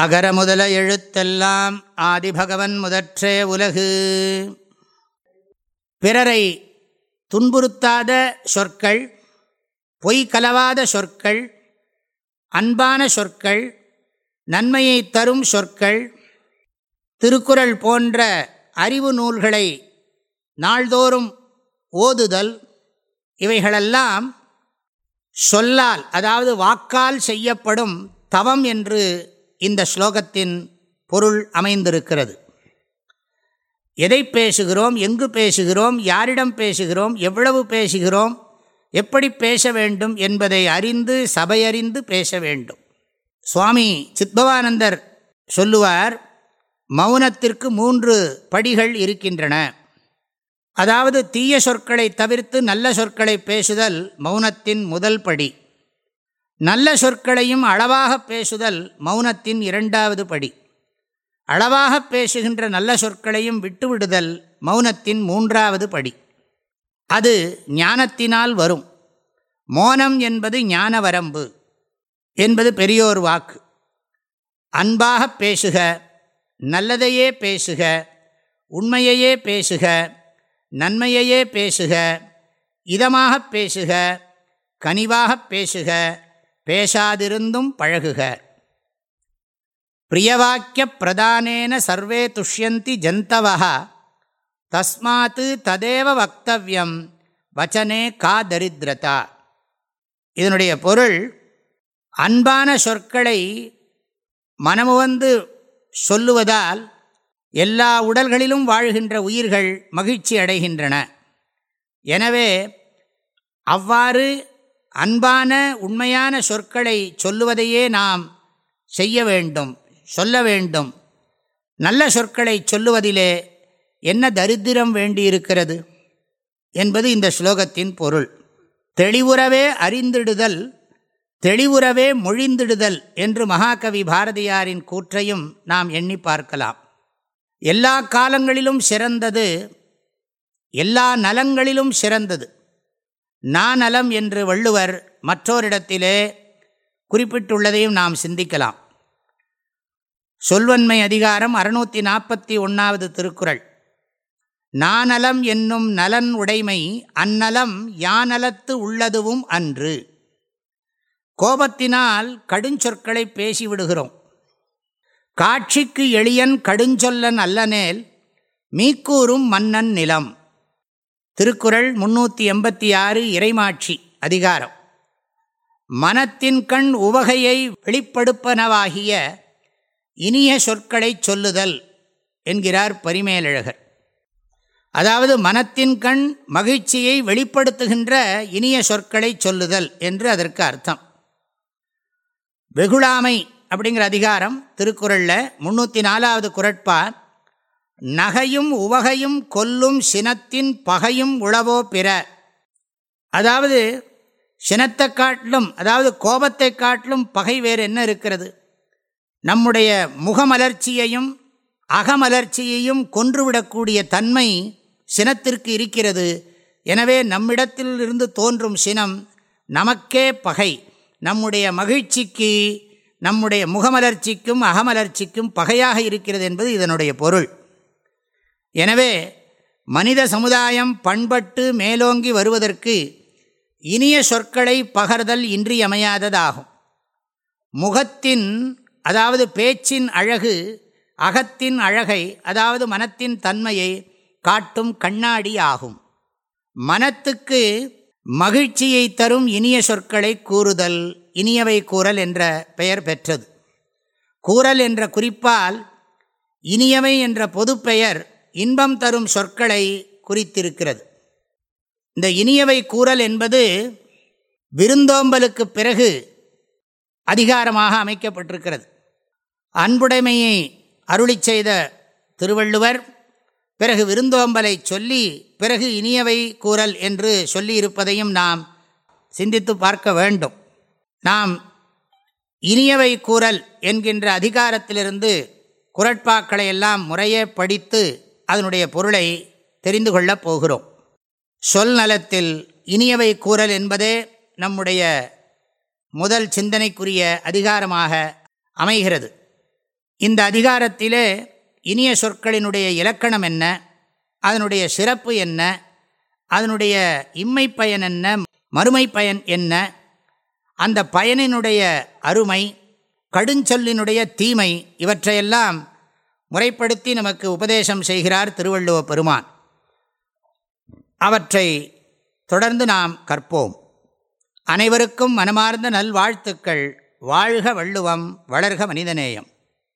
அகர முதல எழுத்தெல்லாம் ஆதிபகவன் முதற்றே உலகு. பிறரை துன்புறுத்தாத சொற்கள் பொய் கலவாத சொற்கள் அன்பான சொற்கள் நன்மையை தரும் சொற்கள் திருக்குறள் போன்ற அறிவு நூல்களை நாள்தோறும் ஓதுதல் இவைகளெல்லாம் சொல்லால் அதாவது வாக்கால் செய்யப்படும் தவம் என்று இந்த ஸ்லோகத்தின் பொருள் அமைந்திருக்கிறது. எதை பேசுகிறோம்? எங்கு பேசுகிறோம்? யாரிடம் பேசுகிறோம்? எவ்வளவு பேசுகிறோம்? எப்படி பேச வேண்டும் என்பதை அறிந்து சபையறிந்து பேச வேண்டும். சுவாமி சித்பவானந்தர் சொல்லுவார் மௌனத்திற்கு மூன்று படிகள் இருக்கின்றன. அதாவது தீய சொற்களை தவிர்த்து நல்ல சொற்களை பேசுதல் மௌனத்தின் முதல் படி. நல்ல சொற்களையும் அளவாக பேசுதல் மௌனத்தின் இரண்டாவது படி. அளவாக பேசுகின்ற நல்ல சொற்களையும் விட்டுவிடுதல் மௌனத்தின் மூன்றாவது படி. அது ஞானத்தினால் வரும். மோனம் என்பது ஞான வரம்பு என்பது பெரியோர் வாக்கு. அன்பாக பேசுக நல்லதையே பேசுக உண்மையையே பேசுக நன்மையையே பேசுக இதமாக பேசுக கனிவாக பேசுக பேசாதிருந்தும் பழகுக. பிரியவாக்கிய பிரதானேன சர்வே துஷ்யந்தி ஜந்தவா தஸ்மாத் ததேவ வக்தவியம். வச்சனே கா தரித்திரதா. இதனுடைய பொருள் அன்பான சொற்களை மனமுவந்து சொல்லுவதால் எல்லா உடல்களிலும் வாழ்கின்ற உயிர்கள் மகிழ்ச்சி அடைகின்றன. எனவே அவ்வாறு அன்பான உண்மையான சொற்களை சொல்லுவதையே நாம் செய்ய வேண்டும் சொல்ல வேண்டும். நல்ல சொற்களை சொல்லுவதிலே என்ன தரித்திரம் வேண்டியிருக்கிறது என்பது இந்த ஸ்லோகத்தின் பொருள். தெளிவுறவே அறிந்திடுதல் தெளிவுறவே மொழிந்திடுதல் என்று மகாகவி பாரதியாரின் கூற்றையும் நாம் எண்ணி பார்க்கலாம். எல்லா காலங்களிலும் சிறந்தது எல்லா நலங்களிலும் சிறந்தது. நாநலம் என்று வள்ளுவர் மற்றோரிடத்திலே குறிப்பிட்டுள்ளதையும் நாம் சிந்திக்கலாம். சொல்வன்மை அதிகாரம் அறுநூற்றி நாற்பத்தி ஒன்றாவது திருக்குறள். நாநலம் என்னும் நலன் உடைமை அந்நலம் யானலத்து உள்ளதுவும் அன்று. கோபத்தினால் கடுஞ்சொற்களை பேசிவிடுகிறோம். காட்சிக்கு எளியன் கடுஞ்சொல்லன் அல்லனேல் மீக்கூறும் மன்னன் நிலம். திருக்குறள் முன்னூற்றி எண்பத்தி ஆறு இறைமாட்சி அதிகாரம். மனத்தின் கண் உவகையை வெளிப்படுப்பனவாகிய இனிய சொற்களை சொல்லுதல் என்கிறார் பரிமேலழகர். அதாவது மனத்தின் கண் மகிழ்ச்சியை வெளிப்படுத்துகின்ற இனிய சொற்களை சொல்லுதல் என்று அதற்கு அர்த்தம். வெகுளாமை அப்படிங்கிற அதிகாரம் திருக்குறளில் முன்னூற்றி நாலாவது குரட்பா நகையும் உவகையும் கொல்லும் சினத்தின் பகையும் உளவோ பிற. அதாவது சினத்தை காட்டிலும் அதாவது கோபத்தை காட்டிலும் பகை வேறு என்ன இருக்கிறது? நம்முடைய முகமலர்ச்சியையும் அகமலர்ச்சியையும் கொன்றுவிடக்கூடிய தன்மை சினத்திற்கு இருக்கிறது. எனவே நம்மிடத்தில் இருந்து தோன்றும் சினம் நமக்கே பகை. நம்முடைய மகிழ்ச்சிக்கு நம்முடைய முகமலர்ச்சிக்கும் அகமலர்ச்சிக்கும் பகையாக இருக்கிறது என்பது இதனுடைய பொருள். எனவே மனித சமுதாயம் பண்பட்டு மேலோங்கி வருவதற்கு இனிய சொற்களை பகர்தல் இன்றியமையாததாகும். முகத்தின் அதாவது பேச்சின் அழகு அகத்தின் அழகை அதாவது மனத்தின் தன்மையை காட்டும் கண்ணாடி ஆகும். மனத்துக்கு மகிழ்ச்சியை தரும் இனிய சொற்களை கூறுதல் இனியவை கூறல் என்ற பெயர் பெற்றது. கூறல் என்ற குறிப்பால் இனியவை என்ற பொதுப்பெயர் இன்பம் தரும் சொற்களை குறித்திருக்கிறது. இந்த இனியவை கூறல் என்பது விருந்தோம்பலுக்கு பிறகு அதிகாரமாக அமைக்கப்பட்டிருக்கிறது. அன்புடைமையை அருளி செய்த திருவள்ளுவர் பிறகு விருந்தோம்பலை சொல்லி பிறகு இனியவை கூறல் என்று சொல்லியிருப்பதையும் நாம் சிந்தித்து பார்க்க வேண்டும். நாம் இனியவை கூறல் என்கின்ற அதிகாரத்திலிருந்து குரட்பாக்களை எல்லாம் முறையே படித்து அதனுடைய பொருளை தெரிந்து கொள்ளப் போகிறோம். சொல் நலத்தில் இனியவை கூறல் என்பதே நம்முடைய முதல் சிந்தனைக்குரிய அதிகாரமாக அமைகிறது. இந்த அதிகாரத்திலே இனிய சொற்களினுடைய இலக்கணம் என்ன? அதனுடைய சிறப்பு என்ன? அதனுடைய இம்மை பயன் என்ன? மறுமை பயன் என்ன? அந்த பயனினுடைய அருமை கடுஞ்சொல்லினுடைய தீமை இவற்றையெல்லாம் முறைப்படுத்தி நமக்கு உபதேசம் செய்கிறார் திருவள்ளுவ பெருமான். அவற்றை தொடர்ந்து நாம் கற்போம். அனைவருக்கும் மனமார்ந்த நல்வாழ்த்துக்கள். வாழ்க வள்ளுவம் வளர்க மனிதநேயம்.